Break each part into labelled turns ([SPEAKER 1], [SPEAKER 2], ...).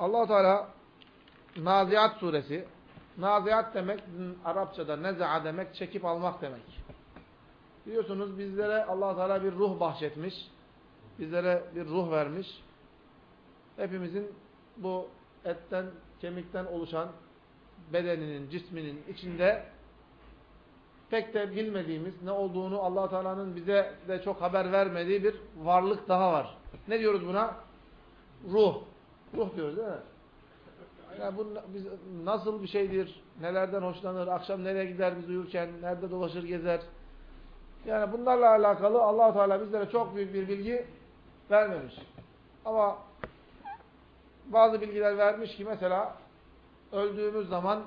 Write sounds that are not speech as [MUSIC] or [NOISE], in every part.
[SPEAKER 1] allah Teala Naziat suresi Naziat demek Arapçada neza'a demek çekip almak demek. Biliyorsunuz bizlere allah Teala bir ruh bahşetmiş. Bizlere bir ruh vermiş. Hepimizin bu etten, kemikten oluşan bedeninin, cisminin içinde pek de bilmediğimiz, ne olduğunu allah Teala'nın bize de çok haber vermediği bir varlık daha var. Ne diyoruz buna? Ruh. Ruh diyoruz değil mi? Yani bu biz, nasıl bir şeydir? Nelerden hoşlanır? Akşam nereye gider biz uyurken? Nerede dolaşır gezer? Yani bunlarla alakalı allah Teala bizlere çok büyük bir bilgi vermemiş. Ama bazı bilgiler vermiş ki mesela öldüğümüz zaman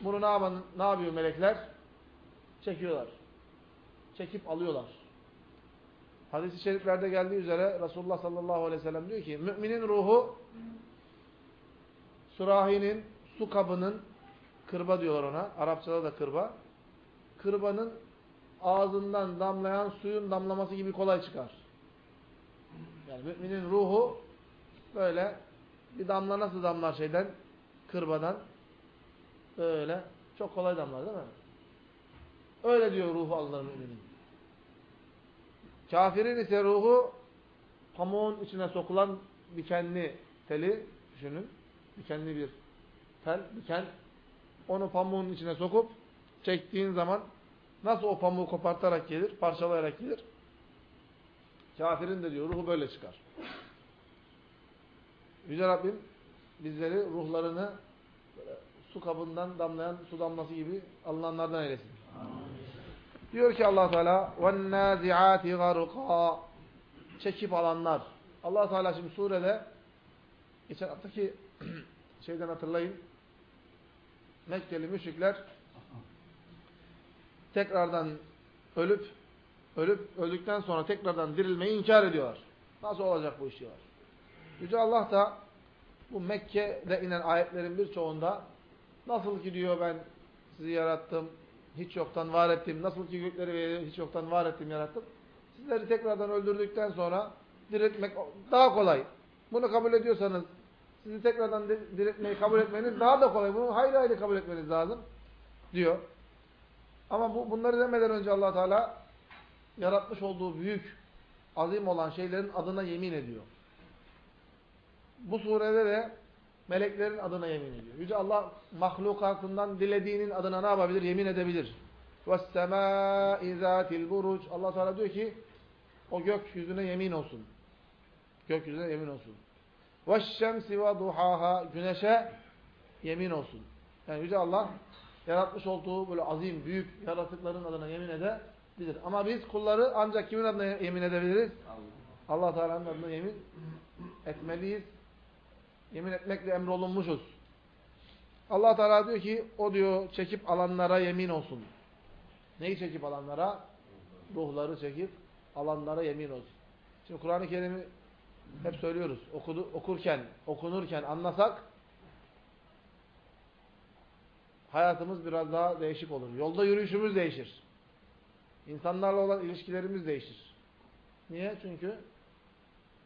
[SPEAKER 1] bunu ne, yapan, ne yapıyor melekler? Çekiyorlar. Çekip alıyorlar. Hadis-i şeriflerde geldiği üzere Resulullah sallallahu aleyhi ve sellem diyor ki müminin ruhu sürahinin, su kabının kırba diyorlar ona. Arapçada da kırba. Kırbanın ağzından damlayan suyun damlaması gibi kolay çıkar. Yani müminin ruhu böyle bir damla nasıl damlar şeyden? Kırbadan. Böyle çok kolay damlar değil mi? Öyle diyor ruhu Allah'ın müminin. Kafirin ise ruhu pamuğun içine sokulan dikenli teli düşünün. Dikenli bir tel, diken. Onu pamuğun içine sokup çektiğin zaman nasıl o pamuğu kopartarak gelir, parçalayarak gelir. Kafirin de diyor ruhu böyle çıkar. Yüce Rabbim bizleri ruhlarını su kabından damlayan su damlası gibi alınanlardan eylesin. Diyor ki Allah Teala "Vennaziati garqa" çekip alanlar. Allah Teala şimdi surede geçen haftaki [CLEARS THROAT] şeyden hatırlayın. Mekkeli müşrikler tekrardan ölüp ölüp öldükten sonra tekrardan dirilmeyi inkar ediyorlar. Nasıl olacak bu iş diyorlar. Yüce Allah da bu Mekke'de inen ayetlerin birçoğunda nasıl ki diyor ben sizi yarattım, hiç yoktan var ettim, nasıl ki gökleri ve hiç yoktan var ettim, yarattım. Sizleri tekrardan öldürdükten sonra diriltmek daha kolay. Bunu kabul ediyorsanız sizi tekrardan diriltmeyi kabul etmeniz daha da kolay. Bunu hayli hayli kabul etmeniz lazım diyor. Ama bu, bunları demeden önce allah Teala yaratmış olduğu büyük, azim olan şeylerin adına yemin ediyor. Bu surede de meleklerin adına yemin ediyor. Yüce Allah mahlukatından dilediğinin adına ne yapabilir? Yemin edebilir. وَالسَّمَاءِ ذَاتِ الْبُرُجِ Allah Teala diyor ki o gökyüzüne yemin olsun. Gökyüzüne yemin olsun. وَالشَّمْسِ وَضُحَاهَا Güneşe yemin olsun. Yani Yüce Allah yaratmış olduğu böyle azim, büyük yaratıkların adına yemin edebilir. Ama biz kulları ancak kimin adına yemin edebiliriz? Allah, Allah Teala'nın adına yemin etmeliyiz. Yemin etmekle emrolunmuşuz. Allah Teala diyor ki o diyor çekip alanlara yemin olsun. Neyi çekip alanlara? Ruhları çekip alanlara yemin olsun. Şimdi Kur'an-ı Kerim'i hep söylüyoruz. Okudu, okurken, okunurken anlasak hayatımız biraz daha değişik olur. Yolda yürüyüşümüz değişir. İnsanlarla olan ilişkilerimiz değişir. Niye? Çünkü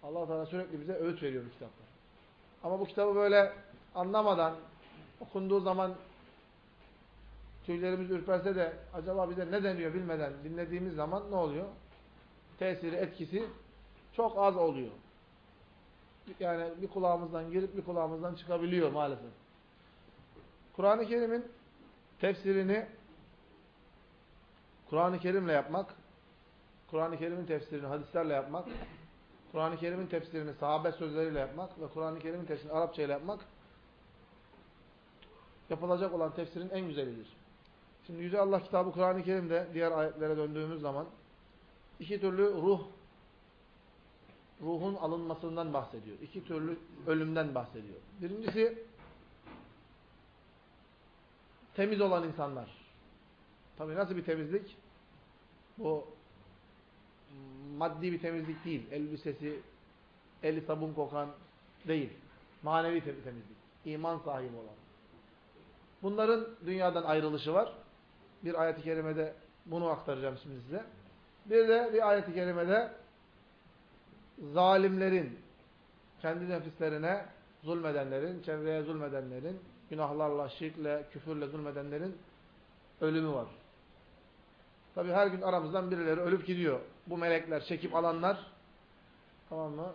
[SPEAKER 1] Allah Teala sürekli bize öğüt veriyor kitapta. Ama bu kitabı böyle anlamadan, okunduğu zaman tüylerimiz ürperse de acaba bize ne deniyor bilmeden dinlediğimiz zaman ne oluyor? Tesiri, etkisi çok az oluyor. Yani bir kulağımızdan girip bir kulağımızdan çıkabiliyor maalesef. Kur'an-ı Kerim'in tefsirini Kur'an-ı Kerim'le yapmak, Kur'an-ı Kerim'in tefsirini hadislerle yapmak, Kur'an-ı Kerim'in tefsirini sahabe sözleriyle yapmak ve Kur'an-ı Kerim'in tefsirini Arapça ile yapmak yapılacak olan tefsirin en güzelidir. Şimdi Yüce Allah kitabı Kur'an-ı Kerim'de diğer ayetlere döndüğümüz zaman iki türlü ruh ruhun alınmasından bahsediyor. İki türlü ölümden bahsediyor. Birincisi temiz olan insanlar. Tabii nasıl bir temizlik? Bu maddi bir temizlik değil. Elbisesi, eli sabun kokan değil. Manevi temizlik. İman sahibi olan. Bunların dünyadan ayrılışı var. Bir ayet-i kerimede bunu aktaracağım şimdi size. Bir de bir ayet-i kerimede zalimlerin kendi nefislerine zulmedenlerin, çevreye zulmedenlerin, günahlarla, şirkle, küfürle zulmedenlerin ölümü var. Tabi her gün aramızdan birileri ölüp gidiyor. Bu melekler, çekip alanlar tamam mı?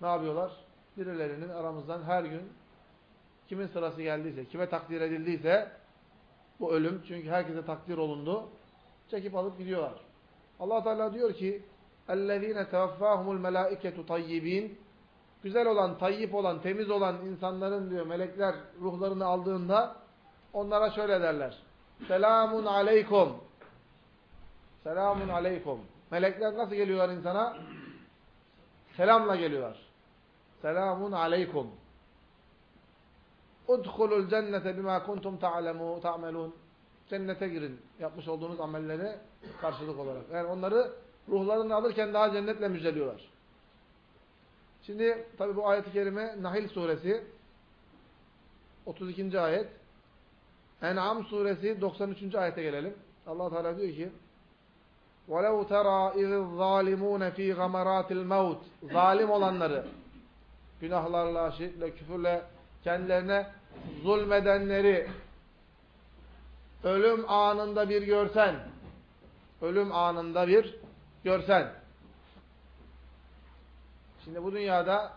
[SPEAKER 1] Ne yapıyorlar? Birilerinin aramızdan her gün kimin sırası geldiyse, kime takdir edildiyse bu ölüm çünkü herkese takdir olundu. Çekip alıp gidiyorlar. Allah Teala diyor ki: "Ellezine tevaffahumul melaiketu tayyibin." Güzel olan, tayyip olan, temiz olan insanların diyor melekler ruhlarını aldığında onlara şöyle derler. Selamun aleykum. Selamun aleykum. Melekler nasıl geliyorlar insana? Selamla geliyorlar. Selamun aleykum. Udhulul cennete bima kuntum ta'lemu ta'melun. Cennete girin. Yapmış olduğunuz amellere karşılık olarak. Yani onları ruhlarını alırken daha cennetle müjdeliyorlar. Şimdi tabi bu ayet-i kerime Nahil suresi 32. ayet. En'am suresi 93. ayete gelelim. Allah Teala diyor ki: وَلَوْ تَرَى اِذِ الظَّالِمُونَ ف۪ي غَمَرَاتِ الْمَوْتِ Zalim olanları, günahlarla, şirkle, küfürle kendilerine zulmedenleri ölüm anında bir görsen, ölüm anında bir görsen. Şimdi bu dünyada,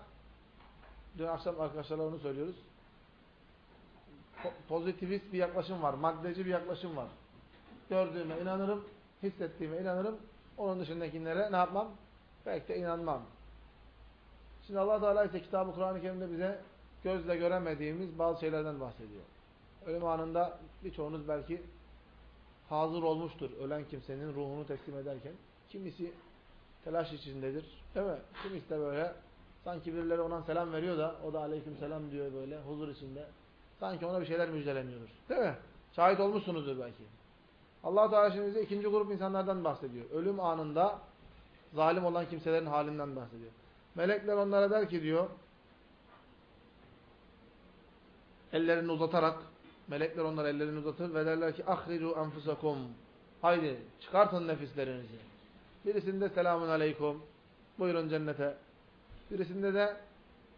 [SPEAKER 1] dün akşam arkadaşlarla onu söylüyoruz, pozitivist bir yaklaşım var, maddeci bir yaklaşım var. Gördüğüme inanırım, hissettiğime inanırım, onun dışındakilere ne yapmam? Belki de inanmam. Şimdi allah Teala ise kitabı Kur'an-ı Kerim'de bize gözle göremediğimiz bazı şeylerden bahsediyor. Ölüm anında birçoğunuz belki hazır olmuştur ölen kimsenin ruhunu teslim ederken. Kimisi telaş içindedir. Değil mi? Kimisi de böyle sanki birileri ona selam veriyor da o da aleyküm selam diyor böyle huzur içinde. Sanki ona bir şeyler müjdeleniyordur. Değil mi? Şahit olmuşsunuzdur belki. Allah Teala şimdi bize ikinci grup insanlardan bahsediyor. Ölüm anında zalim olan kimselerin halinden bahsediyor. Melekler onlara der ki diyor ellerini uzatarak melekler onlara ellerini uzatır ve derler ki ahricu enfusakum haydi çıkartın nefislerinizi. Birisinde selamun aleyküm buyurun cennete. Birisinde de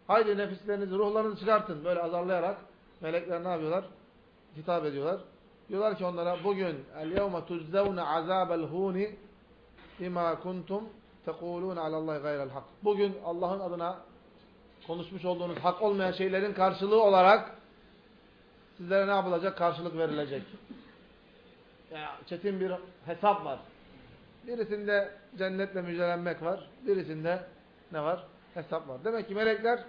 [SPEAKER 1] haydi nefislerinizi, ruhlarınızı çıkartın. Böyle azarlayarak melekler ne yapıyorlar? Hitap ediyorlar. Diyorlar ki onlara bugün el yevme tujzevne azabel huni bima kuntum tekulun alallahi gayrel hak. Bugün Allah'ın adına konuşmuş olduğunuz hak olmayan şeylerin karşılığı olarak sizlere ne yapılacak? Karşılık verilecek. Yani çetin bir hesap var. Birisinde cennetle müjdelenmek var. Birisinde ne var? Hesap var. Demek ki melekler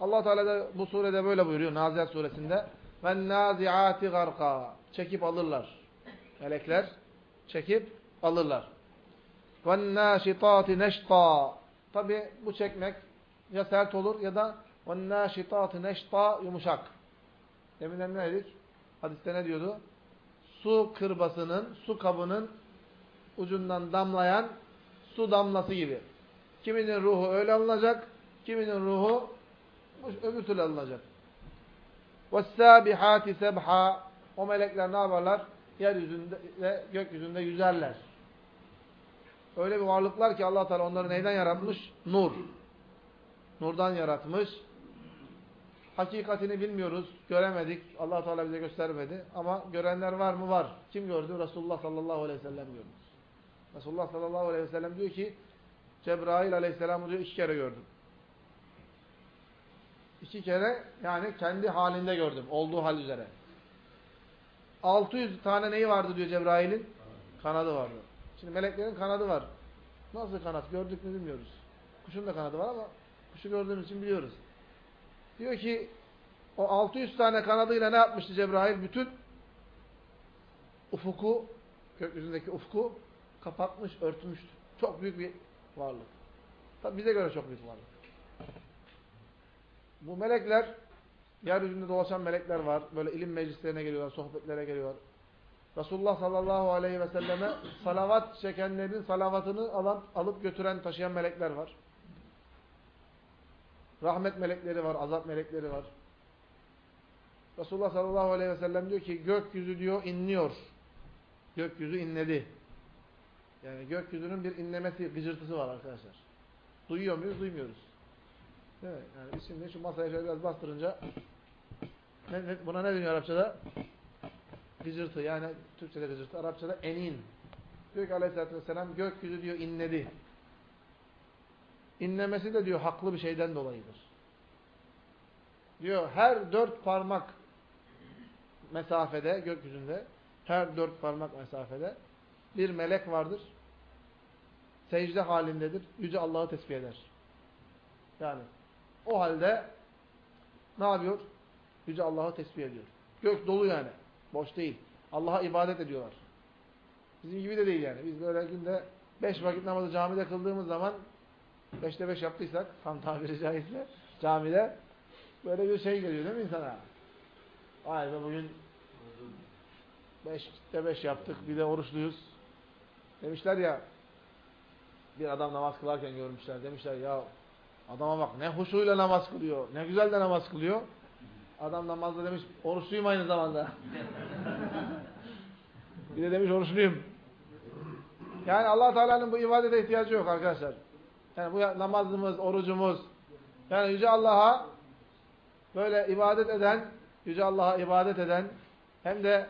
[SPEAKER 1] allah Teala da bu surede böyle buyuruyor. Nazihat suresinde. Ve naziati garka Çekip alırlar. Melekler çekip alırlar. Ve naşitati neşta. Tabi bu çekmek ya sert olur ya da ve naşitati neşta yumuşak. Deminden ne dedik? Hadiste ne diyordu? Su kırbasının, su kabının ucundan damlayan su damlası gibi. Kiminin ruhu öyle alınacak, kiminin ruhu öbür türlü alınacak. وَالسَّابِحَاتِ سَبْحًا o melekler ne yaparlar? Yeryüzünde ve gökyüzünde yüzerler. Öyle bir varlıklar ki allah Teala onları neyden yaratmış? Nur. Nurdan yaratmış. Hakikatini bilmiyoruz, göremedik. allah Teala bize göstermedi. Ama görenler var mı? Var. Kim gördü? Resulullah sallallahu aleyhi ve sellem gördü. Resulullah sallallahu aleyhi ve sellem diyor ki Cebrail aleyhisselamı diyor iki kere gördüm. İki kere yani kendi halinde gördüm. Olduğu hal üzere. 600 tane neyi vardı diyor Cebrail'in? Kanadı vardı. Şimdi meleklerin kanadı var. Nasıl kanat? Gördük mü bilmiyoruz. Kuşun da kanadı var ama kuşu gördüğümüz için biliyoruz. Diyor ki o 600 tane kanadıyla ne yapmıştı Cebrail? Bütün ufuku, gökyüzündeki ufku kapatmış, örtmüştü. Çok büyük bir varlık. Tabi bize göre çok büyük varlık. Bu melekler, yeryüzünde dolaşan melekler var. Böyle ilim meclislerine geliyorlar, sohbetlere geliyorlar. Resulullah sallallahu aleyhi ve selleme salavat çekenlerin salavatını alan, alıp götüren, taşıyan melekler var. Rahmet melekleri var, azap melekleri var. Resulullah sallallahu aleyhi ve sellem diyor ki gökyüzü diyor inliyor. Gökyüzü inledi. Yani gökyüzünün bir inlemesi, gıcırtısı var arkadaşlar. Duyuyor muyuz? Duymuyoruz. Değil? Yani biz şimdi şu masaya şöyle biraz bastırınca ne, ne, buna ne deniyor Arapçada? Gıcırtı yani Türkçe'de gıcırtı, Arapçada enin. Diyor ki aleyhissalatü vesselam gökyüzü diyor inledi. İnlemesi de diyor haklı bir şeyden dolayıdır. Diyor her dört parmak mesafede gökyüzünde her dört parmak mesafede bir melek vardır. Secde halindedir. Yüce Allah'ı tesbih eder. Yani o halde ne yapıyor? Yüce Allah'ı tesbih ediyor. Gök dolu yani. Boş değil. Allah'a ibadet ediyorlar. Bizim gibi de değil yani. Biz böyle günde beş vakit namazı camide kıldığımız zaman beşte beş yaptıysak tam tabiri caizse camide böyle bir şey geliyor değil mi insana? Vay be bugün beşte beş yaptık bir de oruçluyuz. Demişler ya bir adam namaz kılarken görmüşler. Demişler ya adama bak ne huşuyla namaz kılıyor. Ne güzel de namaz kılıyor. Adam namazda demiş oruçluyum aynı zamanda. bir de demiş oruçluyum. Yani allah Teala'nın bu ibadete ihtiyacı yok arkadaşlar. Yani bu namazımız, orucumuz. Yani Yüce Allah'a böyle ibadet eden, Yüce Allah'a ibadet eden hem de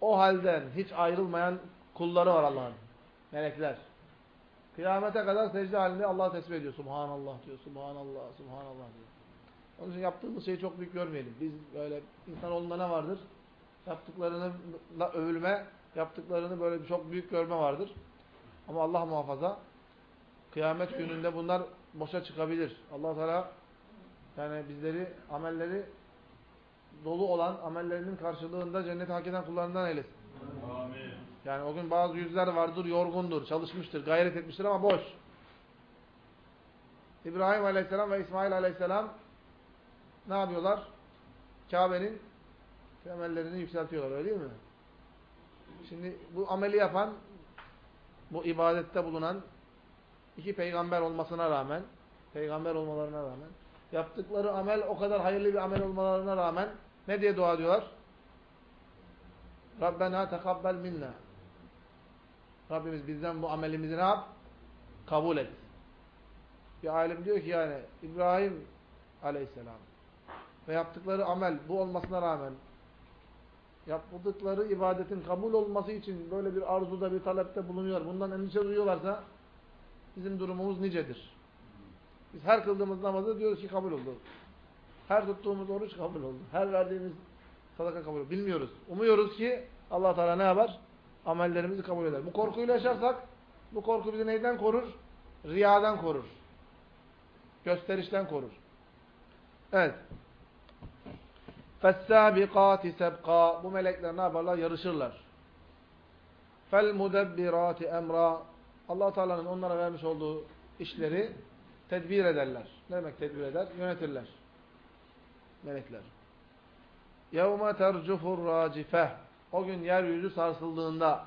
[SPEAKER 1] o halden hiç ayrılmayan kulları var Allah'ın. Melekler. Kıyamete kadar secde halinde Allah'ı tesbih ediyor. Subhanallah diyor. Subhanallah, Subhanallah diyor. Onun için yaptığımız şeyi çok büyük görmeyelim. Biz böyle insanoğlunda ne vardır? Yaptıklarını övülme, yaptıklarını böyle çok büyük görme vardır. Ama Allah muhafaza kıyamet gününde bunlar boşa çıkabilir. Allah Teala yani bizleri amelleri dolu olan amellerinin karşılığında cenneti hak eden kullarından eylesin. Amin. Yani o gün bazı yüzler vardır, yorgundur, çalışmıştır, gayret etmiştir ama boş. İbrahim Aleyhisselam ve İsmail Aleyhisselam ne yapıyorlar? Kabe'nin temellerini yükseltiyorlar öyle değil mi? Şimdi bu ameli yapan, bu ibadette bulunan iki peygamber olmasına rağmen, peygamber olmalarına rağmen, yaptıkları amel o kadar hayırlı bir amel olmalarına rağmen ne diye dua ediyorlar? Rabbena tekabbel minna. Rabbimiz bizden bu amelimizi ne yap? Kabul et. Bir alim diyor ki yani İbrahim aleyhisselam ve yaptıkları amel bu olmasına rağmen yaptıkları ibadetin kabul olması için böyle bir arzuda, bir talepte bulunuyor. Bundan endişe duyuyorlarsa bizim durumumuz nicedir. Biz her kıldığımız namazı diyoruz ki kabul oldu. Her tuttuğumuz oruç kabul oldu. Her verdiğimiz sadaka kabul oldu. Bilmiyoruz. Umuyoruz ki allah Teala ne yapar? Amellerimizi kabul eder. Bu korkuyla yaşarsak bu korku bizi neyden korur? Riyadan korur. Gösterişten korur. Evet. فَالسَّابِقَاتِ سَبْقًا Bu melekler ne yaparlar? Yarışırlar. فَالْمُدَبِّرَاتِ اَمْرًا allah Teala'nın onlara vermiş olduğu işleri tedbir ederler. Ne demek tedbir eder? Yönetirler. Melekler. يَوْمَ تَرْجُفُ الرَّاجِفَةِ O gün yeryüzü sarsıldığında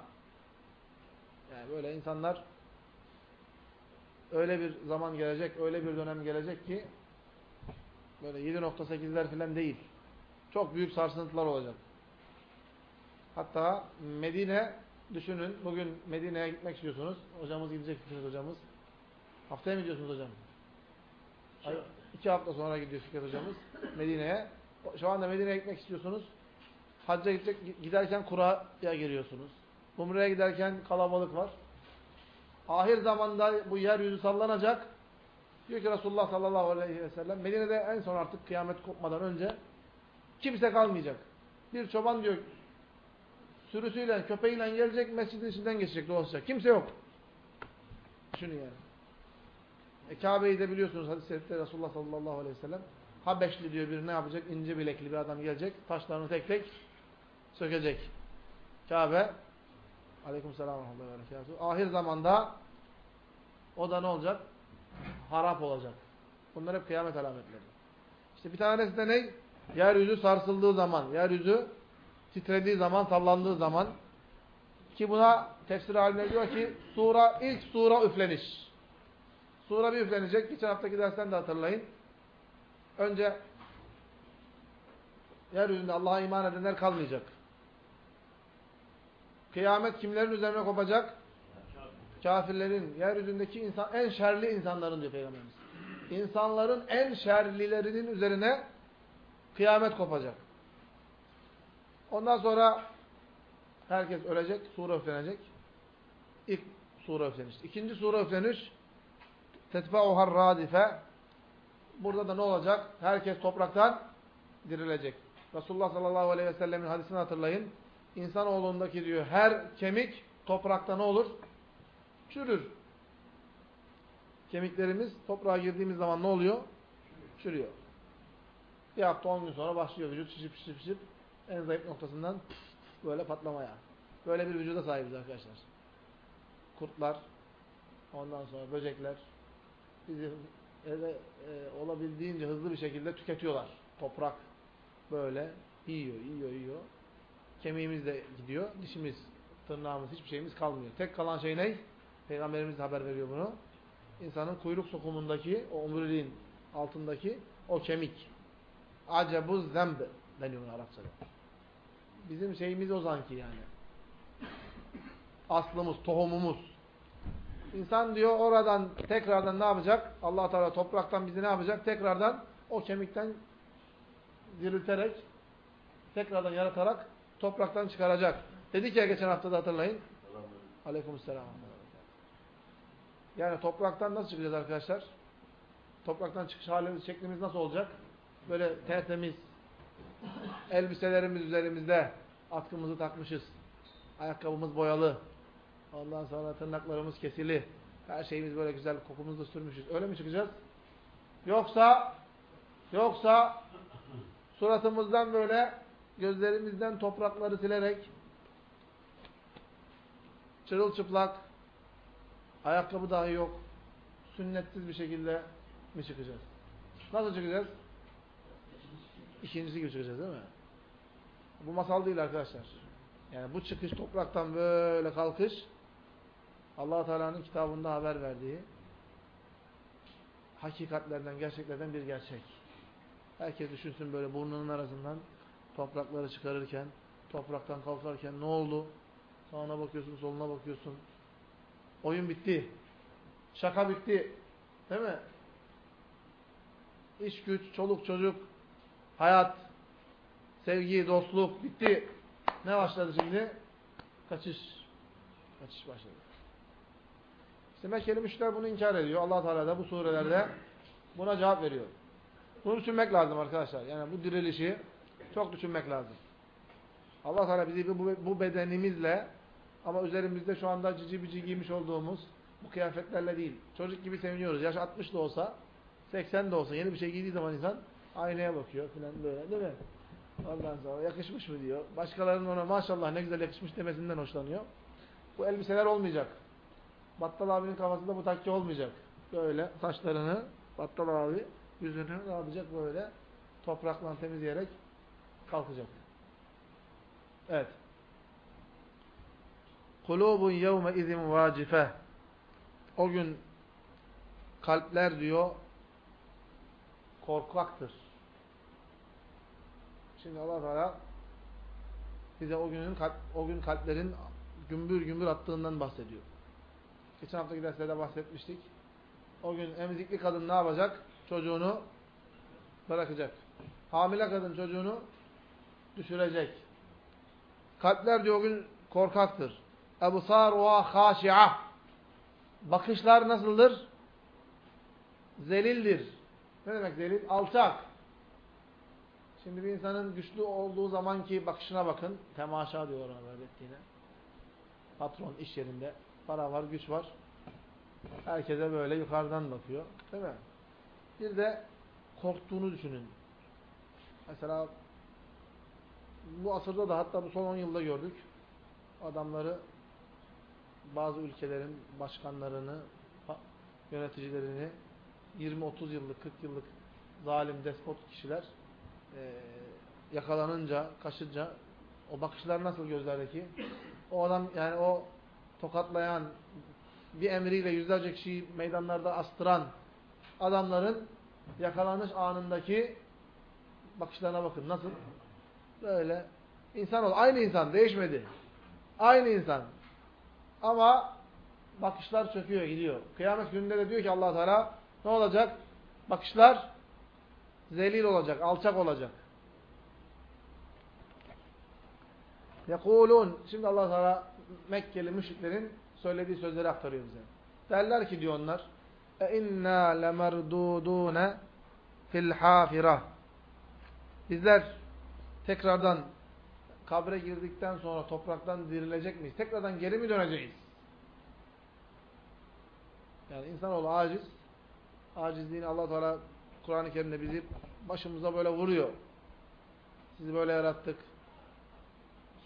[SPEAKER 1] yani böyle insanlar öyle bir zaman gelecek, öyle bir dönem gelecek ki böyle 7.8'ler falan değil. Çok büyük sarsıntılar olacak. Hatta Medine düşünün. Bugün Medine'ye gitmek istiyorsunuz. Hocamız gidecek Fikret hocamız. Haftaya mı gidiyorsunuz hocam? Ay, iki hafta sonra gidiyor Fikret hocamız Medine'ye. Şu anda Medine'ye gitmek istiyorsunuz. Hacca gidecek, giderken kuraya giriyorsunuz. Umre'ye giderken kalabalık var. Ahir zamanda bu yeryüzü sallanacak. Diyor ki Resulullah sallallahu aleyhi ve sellem Medine'de en son artık kıyamet kopmadan önce kimse kalmayacak. Bir çoban diyor sürüsüyle, köpeğiyle gelecek, mescidin içinden geçecek, dolaşacak. Kimse yok. Düşünün yani. E, Kabe'yi de biliyorsunuz hadis-i şerifte Resulullah sallallahu aleyhi ve sellem Habeşli diyor bir ne yapacak? İnce bilekli bir adam gelecek. Taşlarını tek tek sökecek. Kabe Aleykümselam ve Ahir zamanda o da ne olacak? Harap olacak. Bunlar hep kıyamet alametleri. İşte bir tanesi de ne? Yeryüzü sarsıldığı zaman, yeryüzü titrediği zaman, sallandığı zaman ki buna tefsir haline diyor ki sura, ilk sura üfleniş. Sura bir üflenecek. Geçen haftaki dersten de hatırlayın. Önce yeryüzünde Allah'a iman edenler kalmayacak. Kıyamet kimlerin üzerine kopacak? Kafirlerin, yeryüzündeki insan, en şerli insanların diyor Peygamberimiz. insanların en şerlilerinin üzerine kıyamet kopacak. Ondan sonra herkes ölecek, sure üflenecek. İlk sure üfleniş. İkinci sure üfleniş tetba'uhar radife Burada da ne olacak? Herkes topraktan dirilecek. Resulullah sallallahu aleyhi ve sellemin hadisini hatırlayın. İnsanoğlundaki diyor her kemik toprakta ne olur? Çürür. Kemiklerimiz toprağa girdiğimiz zaman ne oluyor? Çürüyor. Bir hafta on gün sonra başlıyor vücut şişip şişip şişip en zayıf noktasından böyle patlamaya. Böyle bir vücuda sahibiz arkadaşlar. Kurtlar, ondan sonra böcekler bizi ele, e, olabildiğince hızlı bir şekilde tüketiyorlar. Toprak böyle yiyor, yiyor, yiyor. Kemiğimiz de gidiyor. Dişimiz, tırnağımız, hiçbir şeyimiz kalmıyor. Tek kalan şey ne? Peygamberimiz haber veriyor bunu. İnsanın kuyruk sokumundaki, o omuriliğin altındaki o kemik. Acebu zemb deniyor Arapçada. Bizim şeyimiz o zanki yani. Aslımız, tohumumuz. İnsan diyor oradan tekrardan ne yapacak? allah Teala topraktan bizi ne yapacak? Tekrardan o kemikten dirilterek, tekrardan yaratarak topraktan çıkaracak. Dedik ya geçen haftada hatırlayın. Aleykümselam. Yani topraktan nasıl çıkacağız arkadaşlar? Topraktan çıkış halimiz, şeklimiz nasıl olacak? Böyle tertemiz, elbiselerimiz üzerimizde, atkımızı takmışız, ayakkabımız boyalı, ondan sonra tırnaklarımız kesili, her şeyimiz böyle güzel, kokumuzu sürmüşüz. Öyle mi çıkacağız? Yoksa, yoksa suratımızdan böyle gözlerimizden toprakları silerek çırılçıplak ayakkabı dahi yok sünnetsiz bir şekilde mi çıkacağız? Nasıl çıkacağız? İkincisi çıkacağız değil mi? Bu masal değil arkadaşlar. Yani bu çıkış topraktan böyle kalkış allah Teala'nın kitabında haber verdiği hakikatlerden, gerçeklerden bir gerçek. Herkes düşünsün böyle burnunun arasından toprakları çıkarırken, topraktan kalkarken ne oldu? Sağına bakıyorsun, soluna bakıyorsun. Oyun bitti. Şaka bitti. Değil mi? İş güç, çoluk çocuk, hayat, sevgi, dostluk bitti. Ne başladı şimdi? Kaçış. Kaçış başladı. İşte Mekkeli müşrikler bunu inkar ediyor. allah Teala da bu surelerde buna cevap veriyor. Bunu düşünmek lazım arkadaşlar. Yani bu dirilişi çok düşünmek lazım. Allah Teala bizi bu, bu bedenimizle ama üzerimizde şu anda cici bici giymiş olduğumuz bu kıyafetlerle değil. Çocuk gibi seviniyoruz. Yaş 60 da olsa, 80 de olsa yeni bir şey giydiği zaman insan aynaya bakıyor filan böyle değil mi? Ondan sonra yakışmış mı diyor. Başkalarının ona maşallah ne güzel yakışmış demesinden hoşlanıyor. Bu elbiseler olmayacak. Battal abinin kafasında bu takke olmayacak. Böyle saçlarını Battal abi yüzünü ne yapacak böyle toprakla temizleyerek kalkacak. Evet. Kulubun yevme izin vacife. O gün kalpler diyor korkaktır. Şimdi Allah Teala bize o günün o gün kalplerin gümbür gümbür attığından bahsediyor. Geçen haftaki derslerde bahsetmiştik. O gün emzikli kadın ne yapacak? Çocuğunu bırakacak. Hamile kadın çocuğunu düşürecek. Kalpler diyor o gün korkaktır. Ebsaruha haşi'a. Bakışlar nasıldır? Zelildir. Ne demek zelil? Alçak. Şimdi bir insanın güçlü olduğu zamanki bakışına bakın. Temaşa diyor ona ettiğine. Patron iş yerinde. Para var, güç var. Herkese böyle yukarıdan bakıyor. Değil mi? Bir de korktuğunu düşünün. Mesela bu asırda da hatta bu son 10 yılda gördük. Adamları bazı ülkelerin başkanlarını, yöneticilerini 20-30 yıllık, 40 yıllık zalim, despot kişiler e, yakalanınca, kaşınca o bakışlar nasıl gözlerdeki? O adam yani o tokatlayan, bir emriyle yüzlerce kişiyi meydanlarda astıran adamların yakalanış anındaki bakışlarına bakın. Nasıl? Böyle insan ol. Aynı insan. Değişmedi. Aynı insan. Ama bakışlar çöküyor, gidiyor. Kıyamet gününde de diyor ki allah Teala ne olacak? bakışlar zelil olacak, alçak olacak. Yekulun. Şimdi Allah Teala Mekkeli müşriklerin söylediği sözleri aktarıyor bize. Derler ki diyor onlar e inna lemerdudune fil hafira. Bizler tekrardan kabre girdikten sonra topraktan dirilecek miyiz? Tekrardan geri mi döneceğiz? Yani insanoğlu aciz. Acizliğini Allah Teala Kur'an-ı Kerim'de bizi başımıza böyle vuruyor. Sizi böyle yarattık.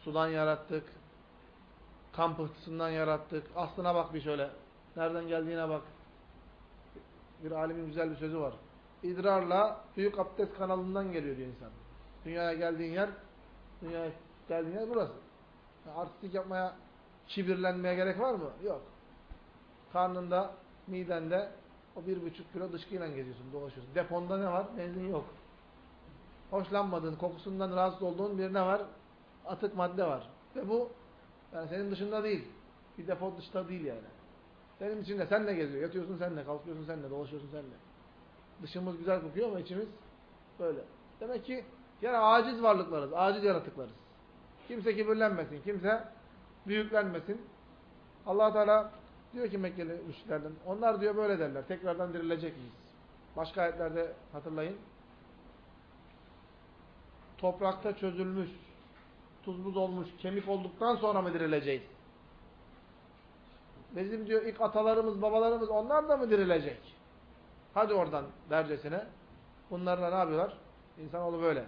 [SPEAKER 1] Sudan yarattık. Kan pıhtısından yarattık. Aslına bak bir şöyle. Nereden geldiğine bak. Bir alimin güzel bir sözü var. İdrarla büyük abdest kanalından geliyor diyor insan. Dünyaya geldiğin yer, dünyaya geldiğin yer burası. Yani artistik yapmaya, kibirlenmeye gerek var mı? Yok. Karnında, midende o bir buçuk kilo dışkıyla geziyorsun, dolaşıyorsun. Deponda ne var? Benzin yok. Hoşlanmadığın, kokusundan rahatsız olduğun bir ne var? Atık madde var. Ve bu yani senin dışında değil. Bir depo dışta değil yani. Senin içinde sen de geziyor. Yatıyorsun sen de, kalkıyorsun sen de, dolaşıyorsun sen de. Dışımız güzel kokuyor ama içimiz böyle. Demek ki yani aciz varlıklarız, aciz yaratıklarız. Kimse kibirlenmesin, kimse büyüklenmesin. allah Teala diyor ki Mekkeli müşriklerden, onlar diyor böyle derler, tekrardan dirilecek miyiz? Başka ayetlerde hatırlayın. Toprakta çözülmüş, tuz buz olmuş, kemik olduktan sonra mı dirileceğiz? Bizim diyor ilk atalarımız, babalarımız onlar da mı dirilecek? Hadi oradan dercesine. Bunlarla ne yapıyorlar? İnsanoğlu böyle.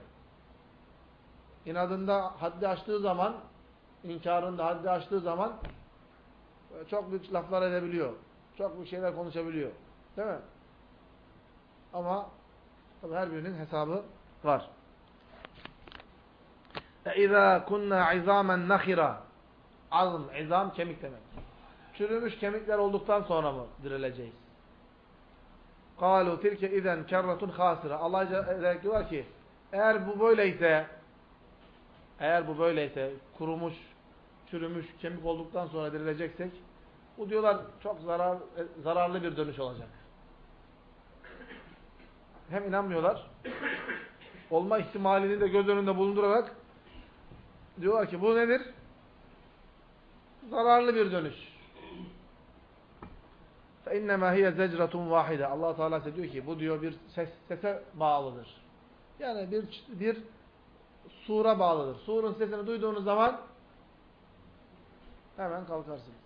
[SPEAKER 1] İnadında haddi aştığı zaman, inkarında haddi aştığı zaman çok büyük laflar edebiliyor. Çok büyük şeyler konuşabiliyor. Değil mi? Ama tabii her birinin hesabı var. اِذَا كُنَّا عِظَامًا نَخِرًا Azm, izam, kemik demek. Çürümüş kemikler olduktan sonra mı dirileceğiz? قَالُوا تِلْكَ اِذَنْ كَرَّةٌ خَاسِرًا Allah diyor ki, eğer bu böyleyse, eğer bu böyleyse, kurumuş, çürümüş, kemik olduktan sonra dirileceksek, bu diyorlar çok zarar, zararlı bir dönüş olacak. Hem inanmıyorlar, olma ihtimalini de göz önünde bulundurarak, diyorlar ki bu nedir? Zararlı bir dönüş. فَاِنَّمَا هِيَ زَجْرَةٌ وَاحِدَ allah Teala diyor ki bu diyor bir ses, sese bağlıdır. Yani bir, bir sura bağlıdır. Surun sesini duyduğunuz zaman hemen kalkarsınız.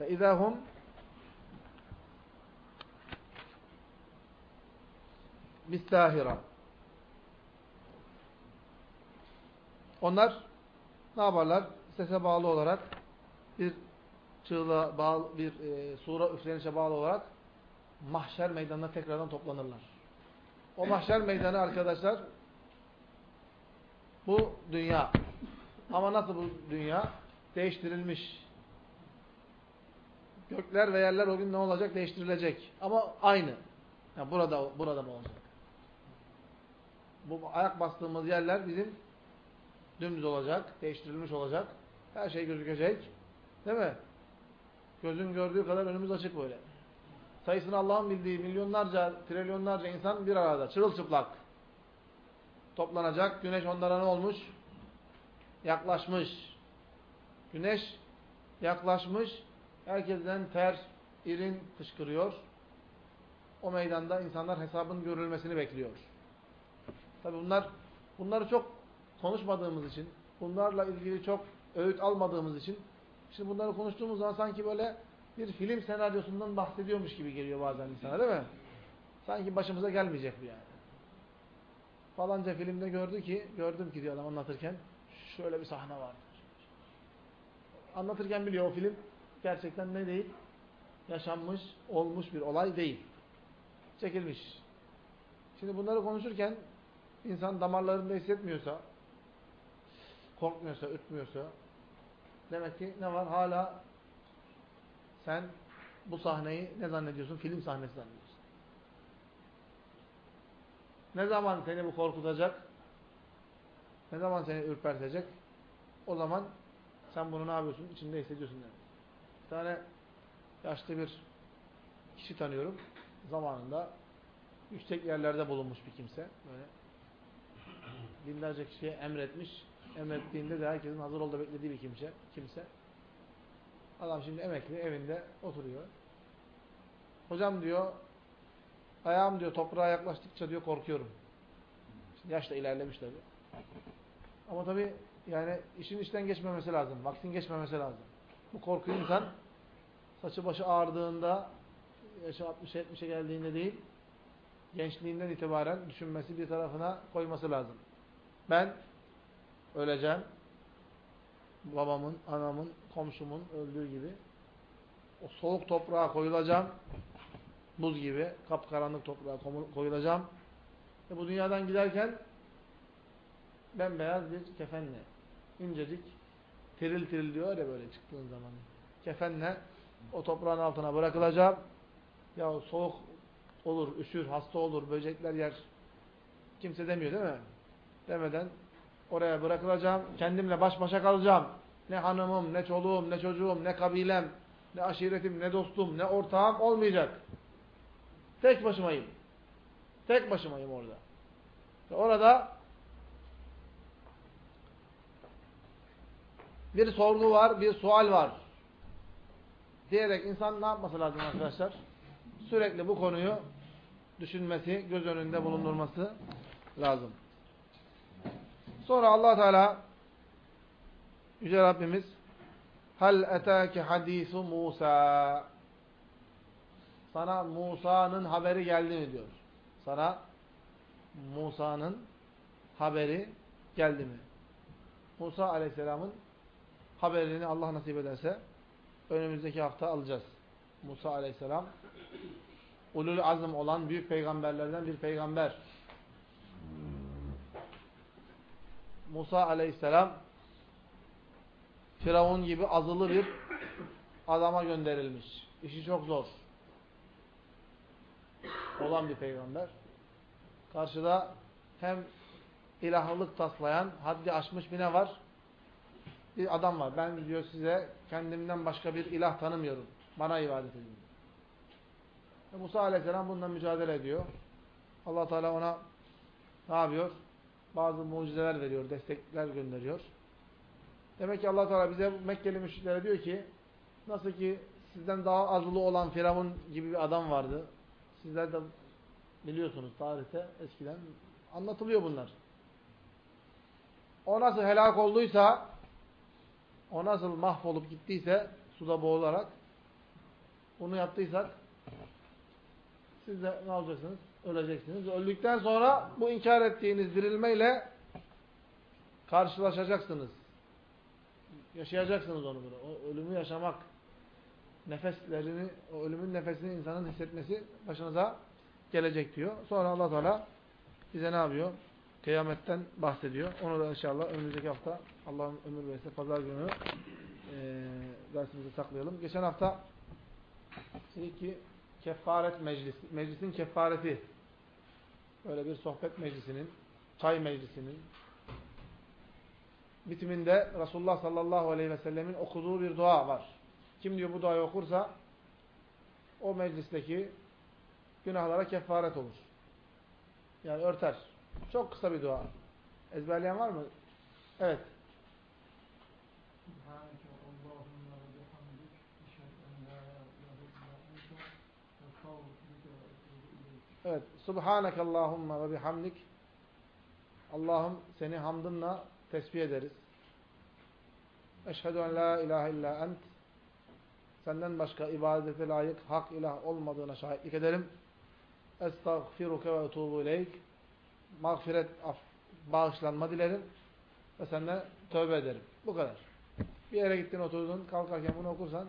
[SPEAKER 1] فَاِذَا هُمْ بِالسَّاهِرَةِ Onlar ne yaparlar? Sese bağlı olarak bir çığlığa bağlı, bir e, sura üflenişe bağlı olarak mahşer meydanına tekrardan toplanırlar. O mahşer meydanı arkadaşlar bu dünya. ama nasıl bu dünya? Değiştirilmiş. Gökler ve yerler o gün ne olacak? Değiştirilecek. Ama aynı. Yani burada burada mı olacak? Bu ayak bastığımız yerler bizim dümdüz olacak, değiştirilmiş olacak. Her şey gözükecek. Değil mi? Gözün gördüğü kadar önümüz açık böyle. Sayısını Allah'ın bildiği milyonlarca, trilyonlarca insan bir arada, çırılçıplak toplanacak. Güneş onlara ne olmuş? Yaklaşmış. Güneş yaklaşmış. Herkesten ter, irin fışkırıyor. O meydanda insanlar hesabın görülmesini bekliyor. Tabi bunlar bunları çok konuşmadığımız için, bunlarla ilgili çok öğüt almadığımız için Şimdi bunları konuştuğumuz zaman sanki böyle bir film senaryosundan bahsediyormuş gibi geliyor bazen insana değil mi? Sanki başımıza gelmeyecek bu yani. Falanca filmde gördü ki, gördüm ki diyor adam anlatırken, şöyle bir sahne vardır. Anlatırken biliyor o film gerçekten ne değil? Yaşanmış, olmuş bir olay değil. Çekilmiş. Şimdi bunları konuşurken insan damarlarında hissetmiyorsa, korkmuyorsa, ütmüyorsa, Demek ki ne var? Hala sen bu sahneyi ne zannediyorsun? Film sahnesi zannediyorsun. Ne zaman seni bu korkutacak? Ne zaman seni ürpertecek? O zaman sen bunu ne yapıyorsun? İçinde hissediyorsun demek. Bir tane yaşlı bir kişi tanıyorum. zamanında yüksek yerlerde bulunmuş bir kimse. Böyle binlerce kişiye emretmiş. Emrettiğinde de herkesin hazır olduğu beklediği bir kimse. kimse. Adam şimdi emekli, evinde oturuyor. Hocam diyor, ayağım diyor toprağa yaklaştıkça diyor korkuyorum. Şimdi yaş da ilerlemiş tabii. Ama tabii yani işin işten geçmemesi lazım. Vaktin geçmemesi lazım. Bu korku insan saçı başı ağardığında yaşı 60'a 70'e geldiğinde değil gençliğinden itibaren düşünmesi bir tarafına koyması lazım. Ben öleceğim. Babamın, anamın, komşumun öldüğü gibi o soğuk toprağa koyulacağım. Buz gibi kapkaranlık toprağa koyulacağım. Ve bu dünyadan giderken bembeyaz bir kefenle incecik tiril tiril diyor ya böyle çıktığın zaman. Kefenle o toprağın altına bırakılacağım. Ya soğuk olur, üşür, hasta olur, böcekler yer. Kimse demiyor değil mi? Demeden oraya bırakılacağım. Kendimle baş başa kalacağım. Ne hanımım, ne çoluğum, ne çocuğum, ne kabilem, ne aşiretim, ne dostum, ne ortağım olmayacak. Tek başımayım. Tek başımayım orada. Orada bir sorgu var, bir sual var. Diyerek insan ne yapması lazım arkadaşlar? Sürekli bu konuyu düşünmesi, göz önünde bulundurması lazım. Sonra allah Teala Yüce Rabbimiz Hal etâke hadisu Musa Sana Musa'nın haberi geldi mi diyor. Sana Musa'nın haberi geldi mi? Musa Aleyhisselam'ın haberini Allah nasip ederse önümüzdeki hafta alacağız. Musa Aleyhisselam ulul azm olan büyük peygamberlerden bir peygamber. Musa Aleyhisselam Firavun gibi azılı bir adama gönderilmiş. İşi çok zor. Olan bir peygamber. Karşıda hem ilahlılık taslayan, haddi aşmış bir ne var? Bir adam var. Ben diyor size kendimden başka bir ilah tanımıyorum. Bana ibadet edin. Ve Musa Aleyhisselam bundan mücadele ediyor. allah Teala ona ne yapıyor? Bazı mucizeler veriyor, destekler gönderiyor. Demek ki allah Teala bize Mekkeli müşriklere diyor ki nasıl ki sizden daha azılı olan Firavun gibi bir adam vardı. Sizler de biliyorsunuz tarihte eskiden anlatılıyor bunlar. O nasıl helak olduysa o nasıl mahvolup gittiyse suda boğularak bunu yaptıysak siz de ne olacaksınız? Öleceksiniz. Öldükten sonra bu inkar ettiğiniz dirilmeyle karşılaşacaksınız. Yaşayacaksınız onu bunu. O ölümü yaşamak, nefeslerini, o ölümün nefesini insanın hissetmesi başınıza gelecek diyor. Sonra Allah Teala bize ne yapıyor? Kıyametten bahsediyor. Onu da inşallah önümüzdeki hafta Allah'ın ömür verirse pazar günü e, dersimizi saklayalım. Geçen hafta dedik ki kefaret meclisi, meclisin kefareti. Böyle bir sohbet meclisinin, çay meclisinin bitiminde Resulullah sallallahu aleyhi ve sellemin okuduğu bir dua var. Kim diyor bu duayı okursa o meclisteki günahlara kefaret olur. Yani örter. Çok kısa bir dua. Ezberleyen var mı? Evet. Evet. Subhaneke Allahumma ve bihamdik. Allah'ım seni hamdınla tesbih ederiz. Eşhedü en la ilahe illa ent. Senden başka ibadete layık hak ilah olmadığına şahitlik ederim. Estağfiruke ve etubu ileyk. Mağfiret, af, bağışlanma dilerim. Ve senden tövbe ederim. Bu kadar. Bir yere gittin oturdun, kalkarken bunu okursan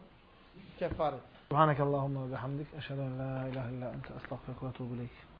[SPEAKER 1] kefaret.
[SPEAKER 2] Subhaneke Allahumma ve bihamdik. Eşhedü en la ilahe illa ente estağfiruke ve ileyk.